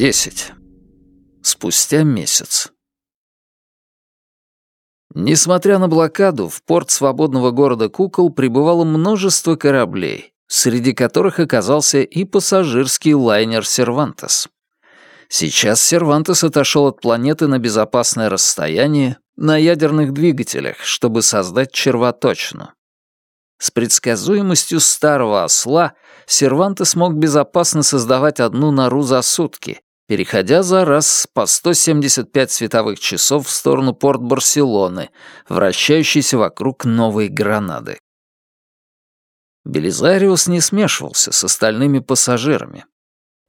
Десять. Спустя месяц. Несмотря на блокаду, в порт свободного города Кукол прибывало множество кораблей, среди которых оказался и пассажирский лайнер «Сервантес». Сейчас «Сервантес» отошел от планеты на безопасное расстояние на ядерных двигателях, чтобы создать червоточину. С предсказуемостью старого осла Сервантес мог безопасно создавать одну нору за сутки, переходя за раз по 175 световых часов в сторону порт Барселоны, вращающейся вокруг Новой Гранады. Белизариус не смешивался с остальными пассажирами.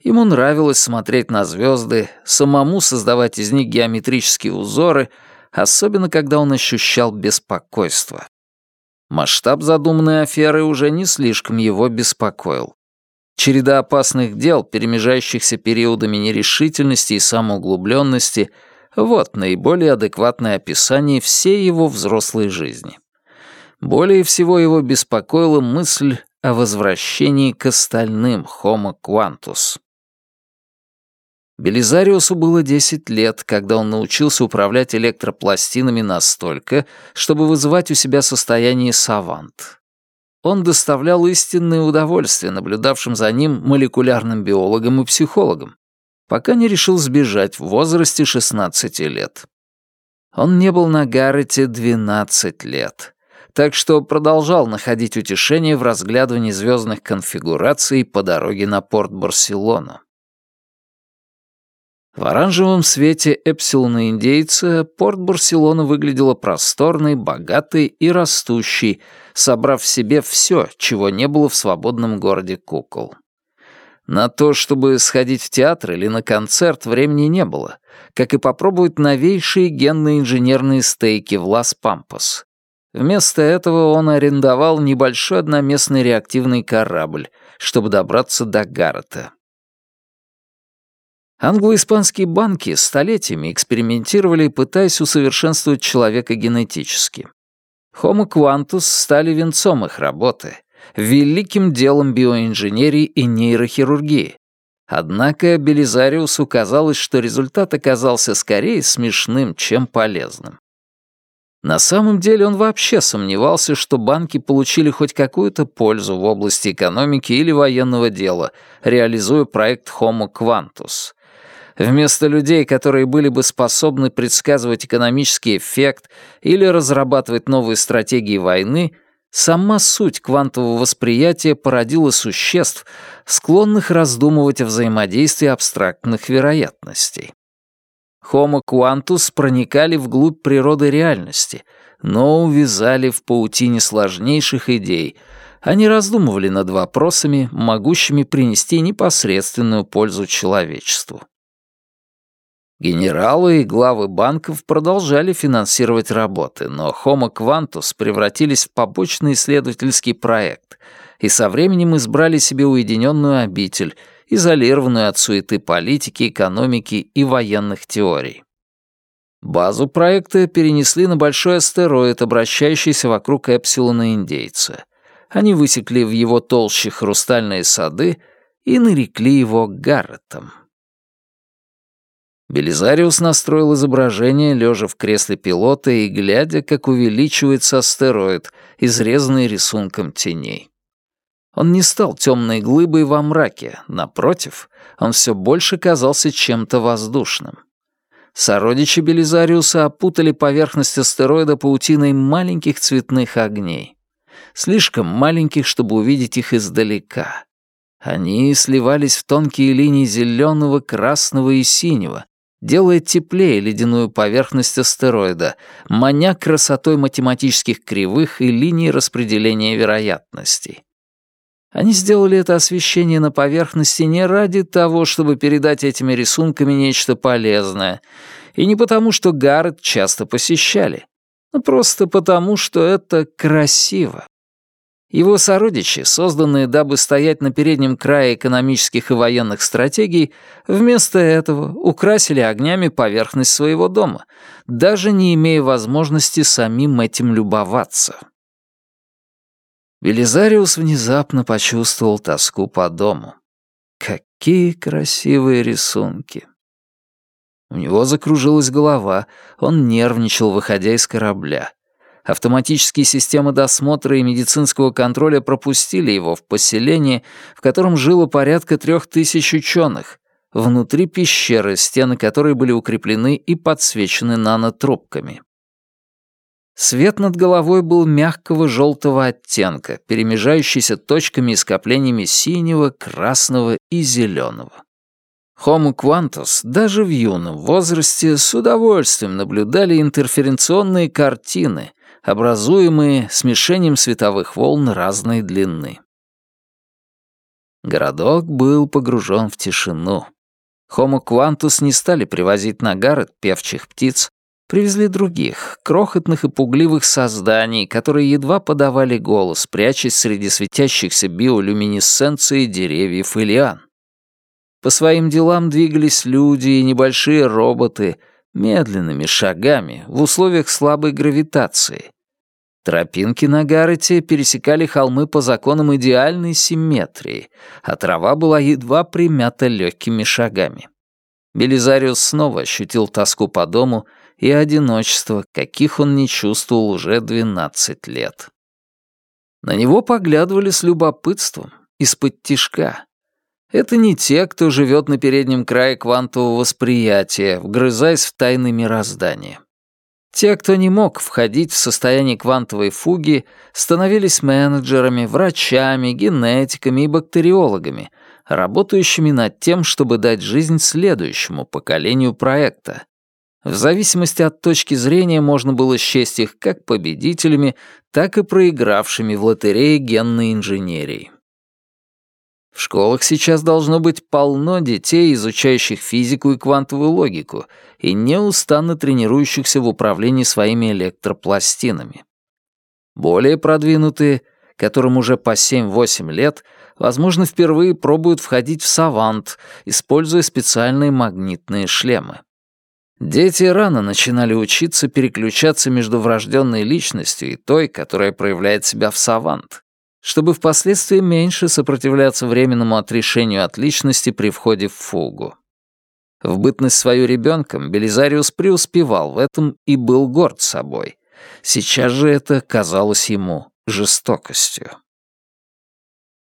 Ему нравилось смотреть на звезды, самому создавать из них геометрические узоры, особенно когда он ощущал беспокойство. Масштаб задуманной аферы уже не слишком его беспокоил. Череда опасных дел, перемежающихся периодами нерешительности и самоуглубленности, вот наиболее адекватное описание всей его взрослой жизни. Более всего его беспокоила мысль о возвращении к остальным Homo Quantus. Белизариусу было 10 лет, когда он научился управлять электропластинами настолько, чтобы вызывать у себя состояние савант. Он доставлял истинное удовольствие наблюдавшим за ним молекулярным биологам и психологам, пока не решил сбежать в возрасте 16 лет. Он не был на Гаррете 12 лет, так что продолжал находить утешение в разглядывании звездных конфигураций по дороге на порт Барселону. В оранжевом свете Эпсилона-индейца порт Барселона выглядела просторной, богатой и растущей, собрав в себе все, чего не было в свободном городе кукол. На то, чтобы сходить в театр или на концерт, времени не было, как и попробовать новейшие генные инженерные стейки в Лас-Пампас. Вместо этого он арендовал небольшой одноместный реактивный корабль, чтобы добраться до Гаррета. Англо-испанские банки столетиями экспериментировали, пытаясь усовершенствовать человека генетически. Homo quantus стали венцом их работы, великим делом биоинженерии и нейрохирургии. Однако Белизариусу казалось, что результат оказался скорее смешным, чем полезным. На самом деле он вообще сомневался, что банки получили хоть какую-то пользу в области экономики или военного дела, реализуя проект Homo Quantus — Вместо людей, которые были бы способны предсказывать экономический эффект или разрабатывать новые стратегии войны, сама суть квантового восприятия породила существ, склонных раздумывать о взаимодействии абстрактных вероятностей. Homo quantus проникали вглубь природы реальности, но увязали в паутине сложнейших идей. Они раздумывали над вопросами, могущими принести непосредственную пользу человечеству. Генералы и главы банков продолжали финансировать работы, но Homo Quantus превратились в побочный исследовательский проект и со временем избрали себе уединенную обитель, изолированную от суеты политики, экономики и военных теорий. Базу проекта перенесли на большой астероид, обращающийся вокруг Эпсилона Индейца. Они высекли в его толще хрустальные сады и нарекли его Гарретом. Белизариус настроил изображение, лежа в кресле пилота и глядя, как увеличивается астероид, изрезанный рисунком теней. Он не стал темной глыбой во мраке, напротив, он все больше казался чем-то воздушным. Сородичи Белизариуса опутали поверхность астероида паутиной маленьких цветных огней. Слишком маленьких, чтобы увидеть их издалека. Они сливались в тонкие линии зеленого, красного и синего, делает теплее ледяную поверхность астероида, маня красотой математических кривых и линий распределения вероятностей. Они сделали это освещение на поверхности не ради того, чтобы передать этими рисунками нечто полезное, и не потому, что Гаррет часто посещали, но просто потому, что это красиво. Его сородичи, созданные дабы стоять на переднем крае экономических и военных стратегий, вместо этого украсили огнями поверхность своего дома, даже не имея возможности самим этим любоваться. Велизариус внезапно почувствовал тоску по дому. Какие красивые рисунки. У него закружилась голова, он нервничал, выходя из корабля. Автоматические системы досмотра и медицинского контроля пропустили его в поселение, в котором жило порядка трех тысяч ученых, внутри пещеры, стены которой были укреплены и подсвечены нанотрубками. Свет над головой был мягкого желтого оттенка, перемежающийся точками и скоплениями синего, красного и зеленого. Homo Quantus даже в юном возрасте с удовольствием наблюдали интерференционные картины, образуемые смешением световых волн разной длины. Городок был погружен в тишину. Homo Quantus не стали привозить на Гаррет певчих птиц, привезли других, крохотных и пугливых созданий, которые едва подавали голос, прячась среди светящихся биолюминесценции деревьев и лиан. По своим делам двигались люди и небольшие роботы — медленными шагами в условиях слабой гравитации. Тропинки на Гаррете пересекали холмы по законам идеальной симметрии, а трава была едва примята легкими шагами. Белизариус снова ощутил тоску по дому и одиночество, каких он не чувствовал уже двенадцать лет. На него поглядывали с любопытством, из-под тишка, это не те, кто живет на переднем крае квантового восприятия, вгрызаясь в тайны мироздания. Те, кто не мог входить в состояние квантовой фуги, становились менеджерами, врачами, генетиками и бактериологами, работающими над тем, чтобы дать жизнь следующему поколению проекта. В зависимости от точки зрения можно было счесть их как победителями, так и проигравшими в лотерее генной инженерии. В школах сейчас должно быть полно детей, изучающих физику и квантовую логику, и неустанно тренирующихся в управлении своими электропластинами. Более продвинутые, которым уже по 7-8 лет, возможно, впервые пробуют входить в савант, используя специальные магнитные шлемы. Дети рано начинали учиться переключаться между врожденной личностью и той, которая проявляет себя в савант чтобы впоследствии меньше сопротивляться временному отрешению от личности при входе в фугу. В бытность свою ребенком Белизариус преуспевал в этом и был горд собой. Сейчас же это казалось ему жестокостью.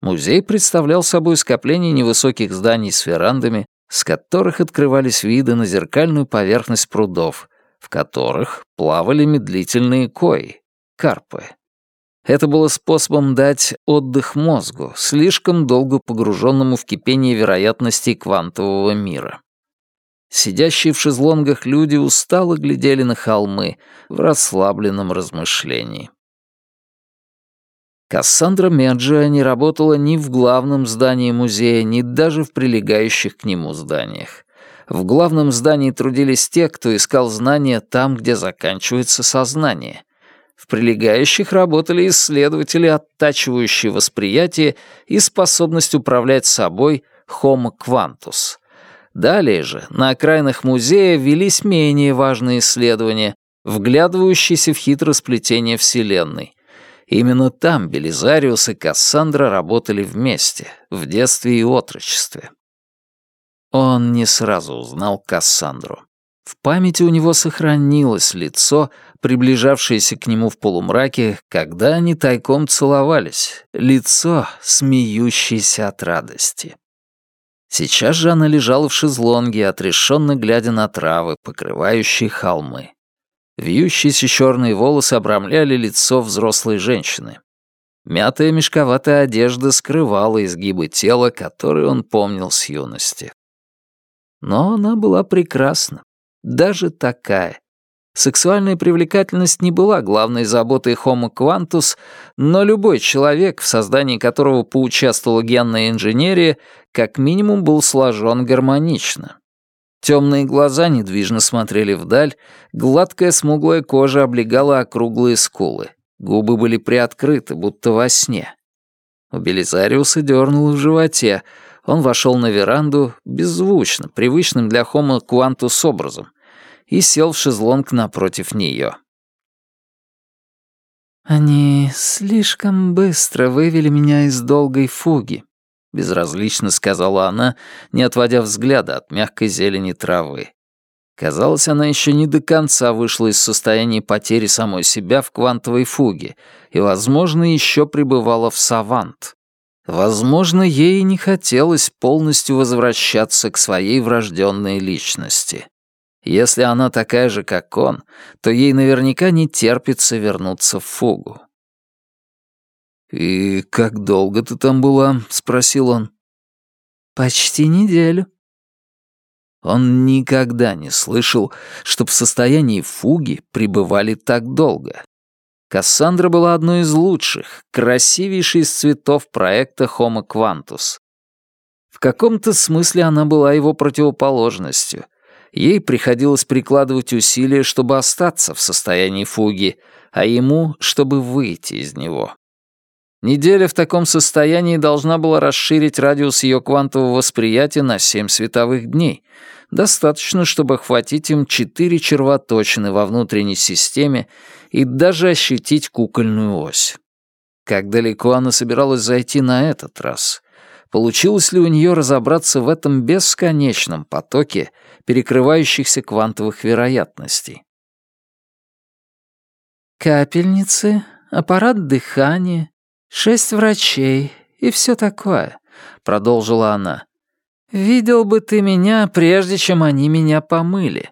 Музей представлял собой скопление невысоких зданий с верандами, с которых открывались виды на зеркальную поверхность прудов, в которых плавали медлительные кои, карпы. Это было способом дать отдых мозгу, слишком долго погруженному в кипение вероятностей квантового мира. Сидящие в шезлонгах люди устало глядели на холмы в расслабленном размышлении. Кассандра Меджа не работала ни в главном здании музея, ни даже в прилегающих к нему зданиях. В главном здании трудились те, кто искал знания там, где заканчивается сознание — в прилегающих работали исследователи, оттачивающие восприятие и способность управлять собой Homo Quantus. Далее же, на окраинах музея велись менее важные исследования, вглядывающиеся в хитросплетение Вселенной. Именно там Белизариус и Кассандра работали вместе, в детстве и отрочестве. Он не сразу узнал Кассандру. В памяти у него сохранилось лицо, приближавшееся к нему в полумраке, когда они тайком целовались, лицо, смеющееся от радости. Сейчас же она лежала в шезлонге, отрешенно глядя на травы, покрывающие холмы. Вьющиеся черные волосы обрамляли лицо взрослой женщины. Мятая мешковатая одежда скрывала изгибы тела, которые он помнил с юности. Но она была прекрасна, даже такая. Сексуальная привлекательность не была главной заботой Homo Quantus, но любой человек, в создании которого поучаствовала генная инженерия, как минимум был сложен гармонично. Темные глаза недвижно смотрели вдаль, гладкая смуглая кожа облегала округлые скулы. Губы были приоткрыты, будто во сне. У Белизариуса дернуло в животе. Он вошел на веранду беззвучно, привычным для Homo Quantus образом, и сел в шезлонг напротив нее. «Они слишком быстро вывели меня из долгой фуги», безразлично сказала она, не отводя взгляда от мягкой зелени травы. Казалось, она еще не до конца вышла из состояния потери самой себя в квантовой фуге и, возможно, еще пребывала в савант. Возможно, ей не хотелось полностью возвращаться к своей врожденной личности. Если она такая же, как он, то ей наверняка не терпится вернуться в фугу. «И как долго ты там была?» — спросил он. «Почти неделю». Он никогда не слышал, чтоб в состоянии фуги пребывали так долго. Кассандра была одной из лучших, красивейшей из цветов проекта Homo Quantus. В каком-то смысле она была его противоположностью. Ей приходилось прикладывать усилия, чтобы остаться в состоянии фуги, а ему, чтобы выйти из него. Неделя в таком состоянии должна была расширить радиус ее квантового восприятия на семь световых дней. Достаточно, чтобы охватить им четыре червоточины во внутренней системе и даже ощутить кукольную ось. Как далеко она собиралась зайти на этот раз? Получилось ли у нее разобраться в этом бесконечном потоке перекрывающихся квантовых вероятностей? «Капельницы, аппарат дыхания, «Шесть врачей и все такое», — продолжила она. «Видел бы ты меня, прежде чем они меня помыли».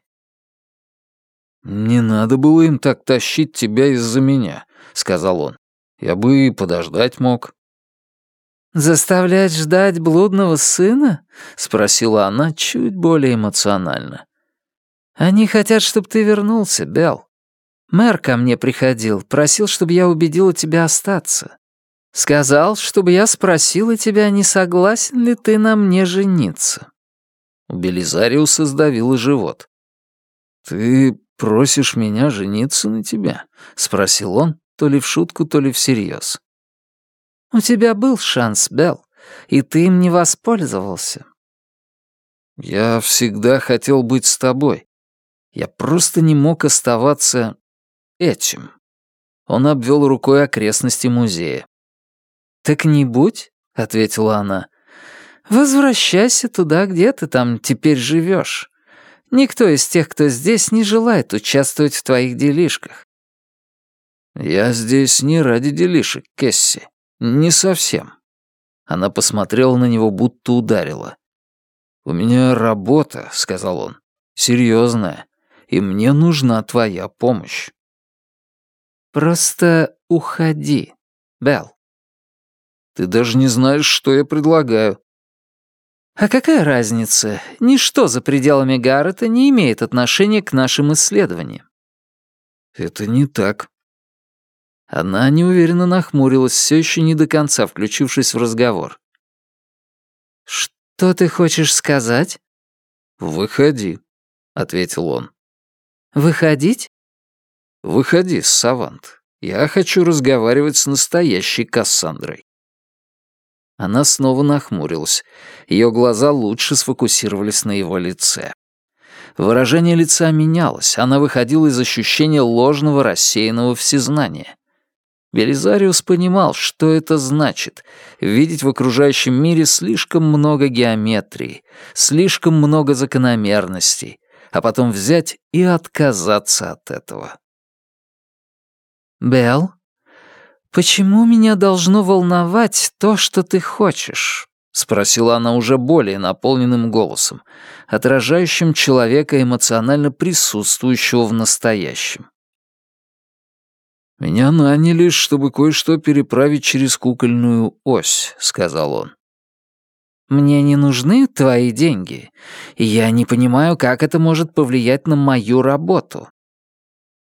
«Не надо было им так тащить тебя из-за меня», — сказал он. «Я бы и подождать мог». «Заставлять ждать блудного сына?» — спросила она чуть более эмоционально. «Они хотят, чтобы ты вернулся, Белл. Мэр ко мне приходил, просил, чтобы я убедила тебя остаться. Сказал, чтобы я спросила тебя, не согласен ли ты на мне жениться». У Белизариуса сдавило живот. «Ты просишь меня жениться на тебя?» — спросил он, то ли в шутку, то ли всерьез. «У тебя был шанс, Белл, и ты им не воспользовался». «Я всегда хотел быть с тобой. Я просто не мог оставаться этим». Он обвел рукой окрестности музея. «Так не будь», — ответила она. «Возвращайся туда, где ты там теперь живешь. Никто из тех, кто здесь, не желает участвовать в твоих делишках». «Я здесь не ради делишек, Кесси. Не совсем». Она посмотрела на него, будто ударила. «У меня работа», — сказал он, — «серьезная, и мне нужна твоя помощь». «Просто уходи, Белл». Ты даже не знаешь, что я предлагаю». «А какая разница? Ничто за пределами Гаррета не имеет отношения к нашим исследованиям». «Это не так». Она неуверенно нахмурилась, все еще не до конца включившись в разговор. «Что ты хочешь сказать?» «Выходи», — ответил он. «Выходить?» «Выходи, Савант. Я хочу разговаривать с настоящей Кассандрой». Она снова нахмурилась. Ее глаза лучше сфокусировались на его лице. Выражение лица менялось, она выходила из ощущения ложного рассеянного всезнания. Белизариус понимал, что это значит — видеть в окружающем мире слишком много геометрии, слишком много закономерностей, а потом взять и отказаться от этого. «Белл?» «Почему меня должно волновать то, что ты хочешь?» — спросила она уже более наполненным голосом, отражающим человека, эмоционально присутствующего в настоящем. «Меня наняли, чтобы кое-что переправить через кукольную ось», — сказал он. «Мне не нужны твои деньги, и я не понимаю, как это может повлиять на мою работу».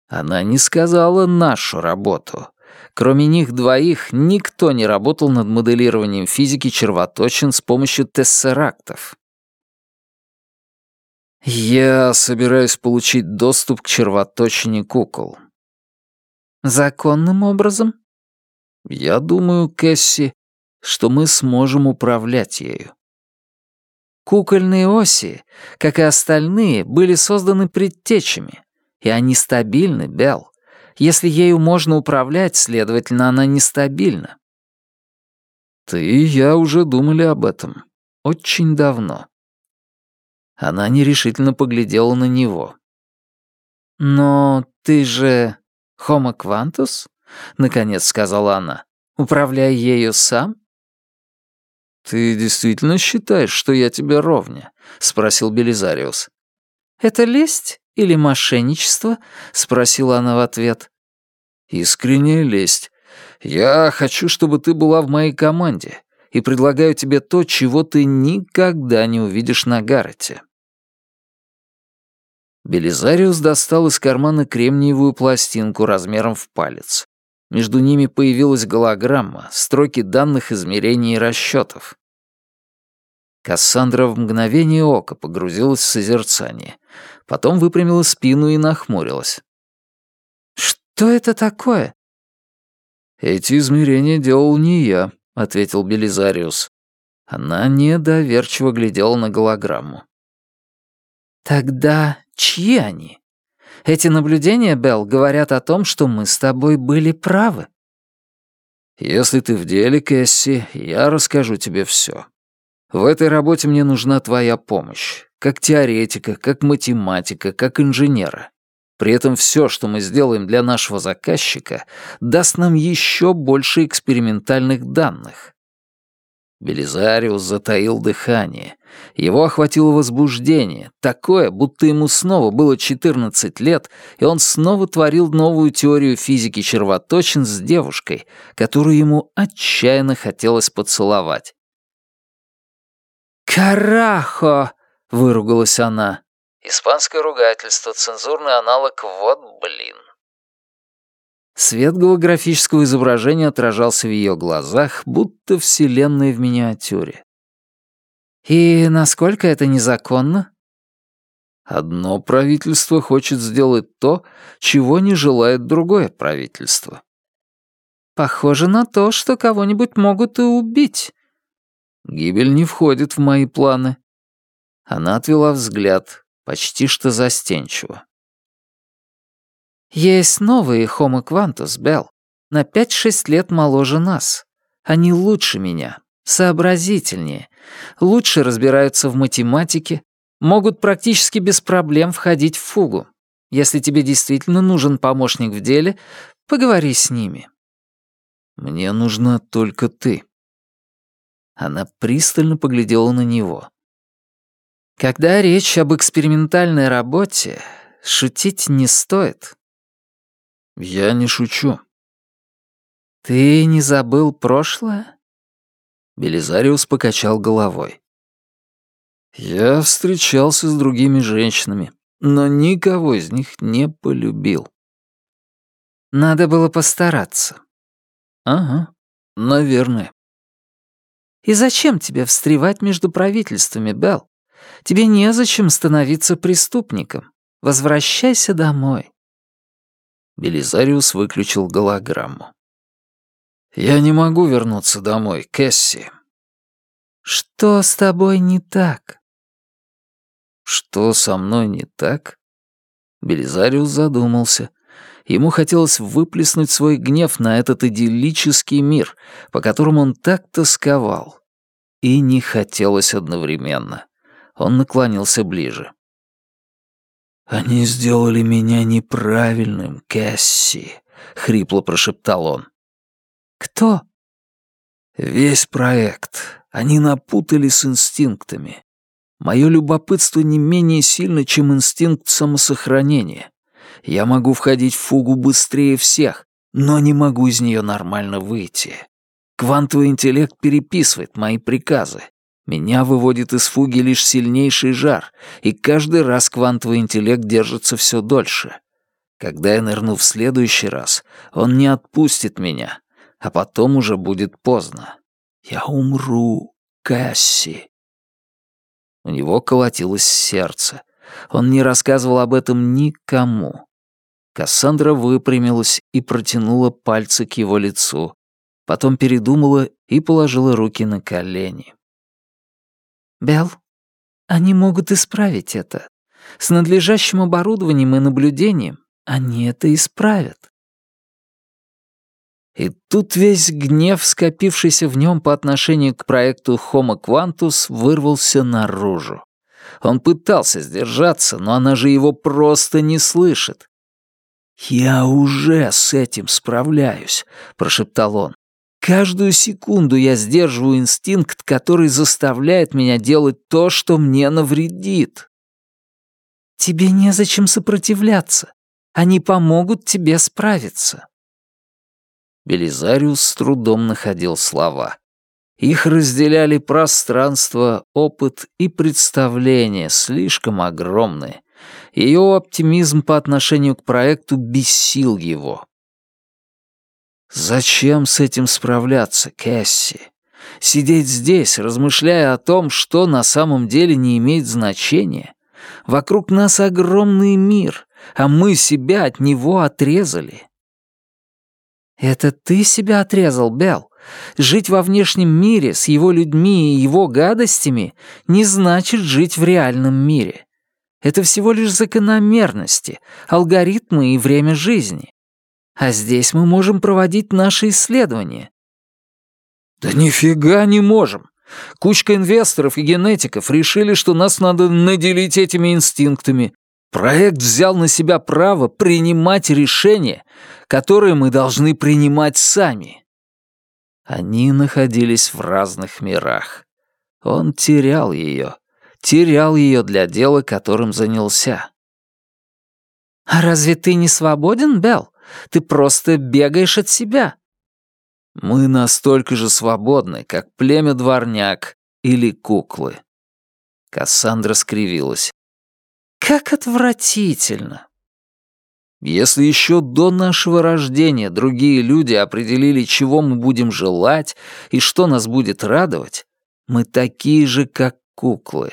Она не сказала «нашу работу», Кроме них двоих, никто не работал над моделированием физики червоточин с помощью тессерактов. Я собираюсь получить доступ к червоточине кукол. Законным образом? Я думаю, Кэсси, что мы сможем управлять ею. Кукольные оси, как и остальные, были созданы предтечами, и они стабильны, Белл. Если ею можно управлять, следовательно, она нестабильна. Ты и я уже думали об этом. Очень давно. Она нерешительно поглядела на него. «Но ты же Homo Quantus?» — наконец сказала она. «Управляй ею сам?» «Ты действительно считаешь, что я тебе ровня?» — спросил Белизариус. «Это лесть или мошенничество?» — спросила она в ответ. «Искренняя лесть. Я хочу, чтобы ты была в моей команде, и предлагаю тебе то, чего ты никогда не увидишь на Гаррете». Белизариус достал из кармана кремниевую пластинку размером в палец. Между ними появилась голограмма, строки данных измерений и расчетов. Кассандра в мгновение ока погрузилась в созерцание. Потом выпрямила спину и нахмурилась. «Что это такое?» «Эти измерения делал не я», — ответил Белизариус. Она недоверчиво глядела на голограмму. «Тогда чьи они? Эти наблюдения, Белл, говорят о том, что мы с тобой были правы». «Если ты в деле, Кэсси, я расскажу тебе все. В этой работе мне нужна твоя помощь, как теоретика, как математика, как инженера. При этом все, что мы сделаем для нашего заказчика, даст нам еще больше экспериментальных данных. Белизариус затаил дыхание. Его охватило возбуждение, такое, будто ему снова было 14 лет, и он снова творил новую теорию физики червоточин с девушкой, которую ему отчаянно хотелось поцеловать. «Карахо!» — выругалась она. Испанское ругательство, цензурный аналог «вот блин». Свет голографического изображения отражался в ее глазах, будто вселенная в миниатюре. «И насколько это незаконно?» «Одно правительство хочет сделать то, чего не желает другое правительство». «Похоже на то, что кого-нибудь могут и убить». «Гибель не входит в мои планы». Она отвела взгляд, почти что застенчиво. «Есть новые Homo Quantus, Белл, на пять-шесть лет моложе нас. Они лучше меня, сообразительнее, лучше разбираются в математике, могут практически без проблем входить в фугу. Если тебе действительно нужен помощник в деле, поговори с ними». «Мне нужна только ты». Она пристально поглядела на него. Когда речь об экспериментальной работе, шутить не стоит. Я не шучу. Ты не забыл прошлое? Белизариус покачал головой. Я встречался с другими женщинами, но никого из них не полюбил. Надо было постараться. Ага, наверное. И зачем тебе встревать между правительствами, Белл? Тебе незачем становиться преступником. Возвращайся домой». Белизариус выключил голограмму. «Я не могу вернуться домой, Кэсси». «Что с тобой не так?» «Что со мной не так?» Белизариус задумался. Ему хотелось выплеснуть свой гнев на этот идиллический мир, по которому он так тосковал. И не хотелось одновременно. Он наклонился ближе. «Они сделали меня неправильным, Кэсси», — хрипло прошептал он. «Кто?» «Весь проект. Они напутали с инстинктами. Мое любопытство не менее сильно, чем инстинкт самосохранения. Я могу входить в фугу быстрее всех, но не могу из нее нормально выйти. Квантовый интеллект переписывает мои приказы. Меня выводит из фуги лишь сильнейший жар, и каждый раз квантовый интеллект держится все дольше. Когда я нырну в следующий раз, он не отпустит меня, а потом уже будет поздно. Я умру, Касси. У него колотилось сердце. Он не рассказывал об этом никому. Кассандра выпрямилась и протянула пальцы к его лицу. Потом передумала и положила руки на колени. Белл, они могут исправить это. С надлежащим оборудованием и наблюдением они это исправят. И Тут весь гнев, скопившийся в нем по отношению к проекту Homo Quantus, вырвался наружу. Он пытался сдержаться, но она же его просто не слышит. «Я уже с этим справляюсь», — прошептал он. «Каждую секунду я сдерживаю инстинкт, который заставляет меня делать то, что мне навредит». «Тебе незачем сопротивляться. Они помогут тебе справиться». Белизариус с трудом находил слова. Их разделяли пространство, опыт и представления, слишком огромные. Ее оптимизм по отношению к проекту бесил его. Зачем с этим справляться, Кэсси? Сидеть здесь, размышляя о том, что на самом деле не имеет значения? Вокруг нас огромный мир, а мы себя от него отрезали. «Это ты себя отрезал, Белл. Жить во внешнем мире с его людьми и его гадостями не значит жить в реальном мире. Это всего лишь закономерности, алгоритмы и время жизни. А здесь мы можем проводить наши исследования». «Да нифига не можем. Кучка инвесторов и генетиков решили, что нас надо наделить этими инстинктами, Проект взял на себя право принимать решения, которые мы должны принимать сами. Они находились в разных мирах. Он терял ее, терял ее для дела, которым занялся. «А разве ты не свободен, Белл? Ты просто бегаешь от себя». «Мы настолько же свободны, как племя дворняк или куклы». Кассандра скривилась. Как отвратительно. Если еще до нашего рождения другие люди определили, чего мы будем желать и что нас будет радовать, мы такие же, как куклы.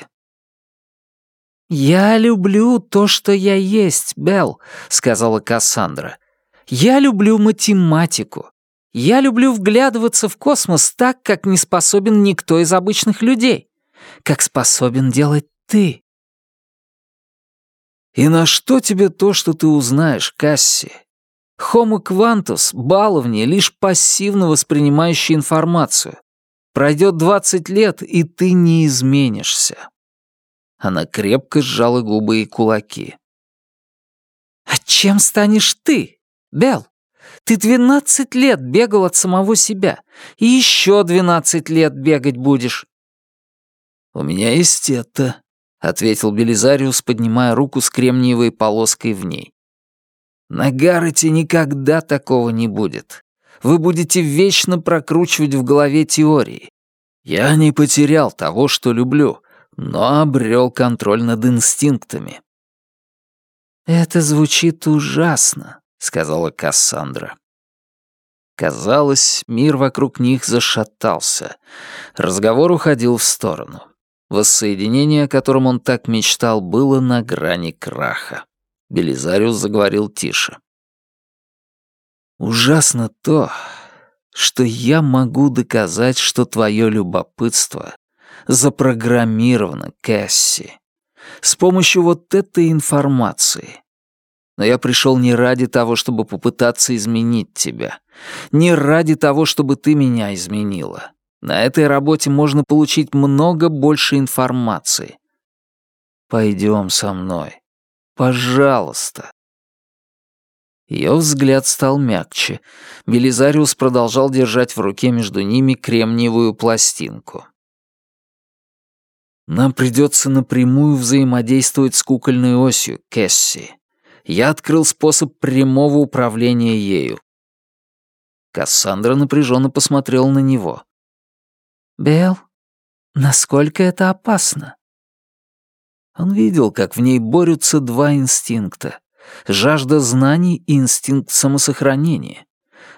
«Я люблю то, что я есть, Белл», — сказала Кассандра. «Я люблю математику. Я люблю вглядываться в космос так, как не способен никто из обычных людей. Как способен делать ты. И на что тебе то, что ты узнаешь, Касси? Homo quantus — баловни, лишь пассивно воспринимающий информацию. Пройдет двадцать лет, и ты не изменишься. Она крепко сжала губы и кулаки. «А чем станешь ты, Белл? Ты двенадцать лет бегал от самого себя, и еще двенадцать лет бегать будешь». «У меня есть это, — ответил Белизариус, поднимая руку с кремниевой полоской в ней. «На Гаррете никогда такого не будет. Вы будете вечно прокручивать в голове теории. Я не потерял того, что люблю, но обрел контроль над инстинктами». «Это звучит ужасно», — сказала Кассандра. Казалось, мир вокруг них зашатался. Разговор уходил в сторону. Воссоединение, о котором он так мечтал, было на грани краха. Белизариус заговорил тише. «Ужасно то, что я могу доказать, что твое любопытство запрограммировано, Кэсси, с помощью вот этой информации. Но я пришел не ради того, чтобы попытаться изменить тебя, не ради того, чтобы ты меня изменила. На этой работе можно получить много больше информации. Пойдем со мной. Пожалуйста. Ее взгляд стал мягче. Белизариус продолжал держать в руке между ними кремниевую пластинку. Нам придется напрямую взаимодействовать с кукольной осью, Кэсси. Я открыл способ прямого управления ею. Кассандра напряженно посмотрел на него. «Белл, насколько это опасно?» Он видел, как в ней борются два инстинкта — жажда знаний и инстинкт самосохранения.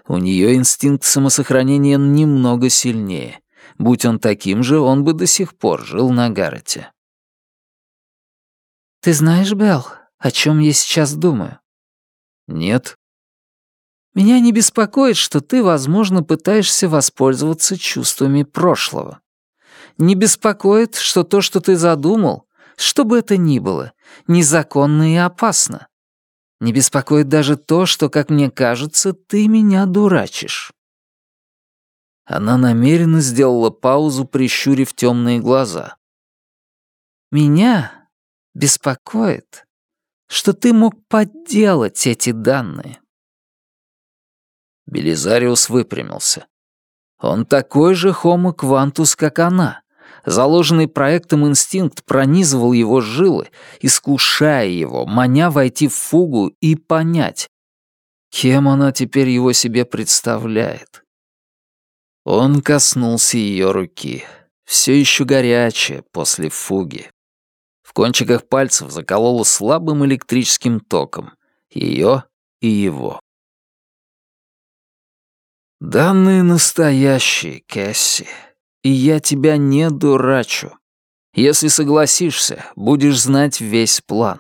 У нее инстинкт самосохранения немного сильнее. Будь он таким же, он бы до сих пор жил на Гаррете. «Ты знаешь, Белл, о чем я сейчас думаю?» «Нет». Меня не беспокоит, что ты, возможно, пытаешься воспользоваться чувствами прошлого. Не беспокоит, что то, что ты задумал, что бы это ни было, незаконно и опасно. Не беспокоит даже то, что, как мне кажется, ты меня дурачишь. Она намеренно сделала паузу, прищурив темные глаза. «Меня беспокоит, что ты мог подделать эти данные». Белизариус выпрямился. Он такой же хомо квантус, как она. Заложенный проектом инстинкт пронизывал его жилы, искушая его, маня войти в фугу и понять, кем она теперь его себе представляет. Он коснулся ее руки, все еще горячая после фуги. В кончиках пальцев закололо слабым электрическим током. Ее и его. «Данные настоящие, Кэсси, и я тебя не дурачу. Если согласишься, будешь знать весь план.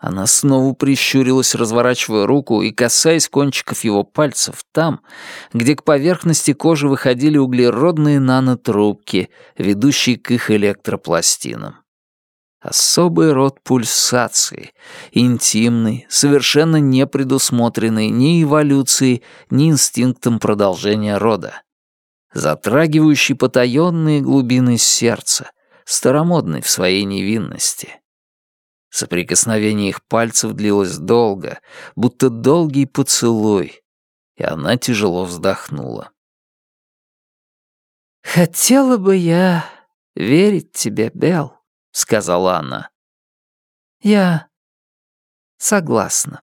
Она снова прищурилась, разворачивая руку и касаясь кончиков его пальцев там, где к поверхности кожи выходили углеродные нанотрубки, ведущие к их электропластинам. Особый род пульсации, интимный, совершенно не предусмотренный ни эволюцией, ни инстинктом продолжения рода. Затрагивающий потаенные глубины сердца, старомодный в своей невинности. Соприкосновение их пальцев длилось долго, будто долгий поцелуй, и она тяжело вздохнула. «Хотела бы я верить тебе, Бел», — сказала она. «Я согласна».